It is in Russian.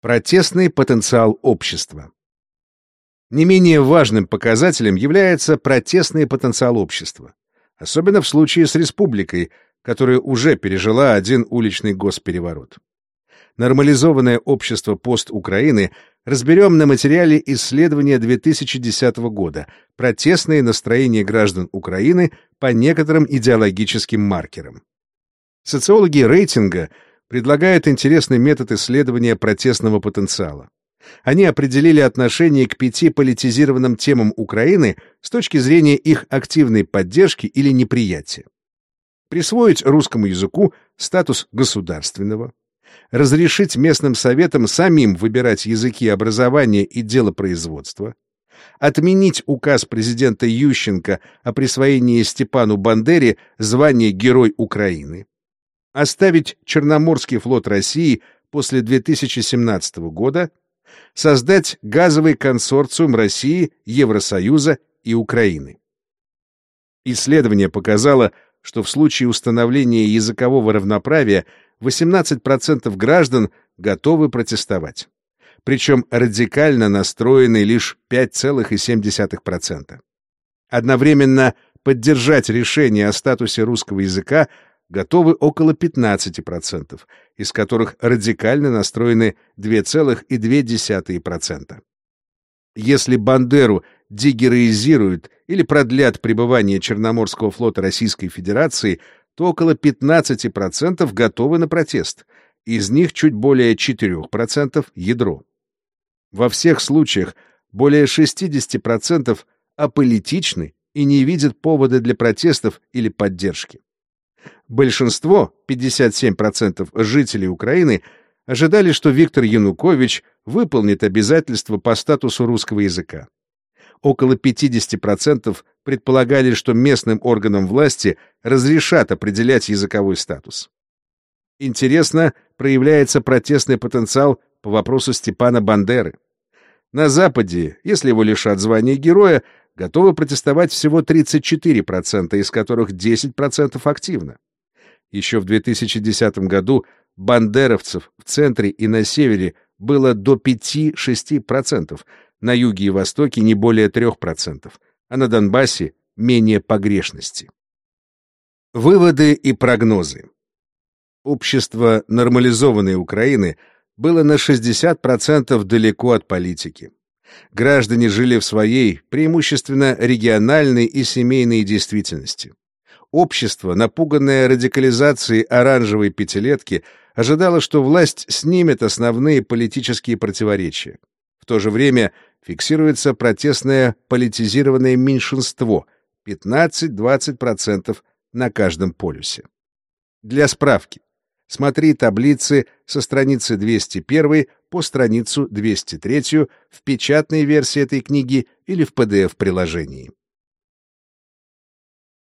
Протестный потенциал общества. Не менее важным показателем является протестный потенциал общества, особенно в случае с республикой, которая уже пережила один уличный госпереворот. Нормализованное общество пост-Украины разберем на материале исследования 2010 года «Протестные настроения граждан Украины по некоторым идеологическим маркерам». Социологи рейтинга – предлагают интересный метод исследования протестного потенциала. Они определили отношение к пяти политизированным темам Украины с точки зрения их активной поддержки или неприятия. Присвоить русскому языку статус государственного, разрешить местным советам самим выбирать языки образования и делопроизводства, отменить указ президента Ющенко о присвоении Степану Бандере звания Герой Украины, оставить Черноморский флот России после 2017 года, создать газовый консорциум России, Евросоюза и Украины. Исследование показало, что в случае установления языкового равноправия 18% граждан готовы протестовать. Причем радикально настроены лишь 5,7%. Одновременно поддержать решение о статусе русского языка готовы около 15%, из которых радикально настроены 2,2%. Если Бандеру дегероизируют или продлят пребывание Черноморского флота Российской Федерации, то около 15% готовы на протест, из них чуть более 4% — ядро. Во всех случаях более 60% аполитичны и не видят повода для протестов или поддержки. Большинство, 57% жителей Украины, ожидали, что Виктор Янукович выполнит обязательства по статусу русского языка. Около 50% предполагали, что местным органам власти разрешат определять языковой статус. Интересно, проявляется протестный потенциал по вопросу Степана Бандеры. На Западе, если его лишат звания героя, готовы протестовать всего 34%, из которых 10% активно. Еще в 2010 году бандеровцев в центре и на севере было до 5-6%, на юге и востоке не более 3%, а на Донбассе менее погрешности. Выводы и прогнозы. Общество нормализованной Украины было на 60% далеко от политики. Граждане жили в своей, преимущественно региональной и семейной действительности. Общество, напуганное радикализацией оранжевой пятилетки, ожидало, что власть снимет основные политические противоречия. В то же время фиксируется протестное политизированное меньшинство 15-20% на каждом полюсе. Для справки. Смотри таблицы со страницы 201 по страницу 203 в печатной версии этой книги или в PDF-приложении.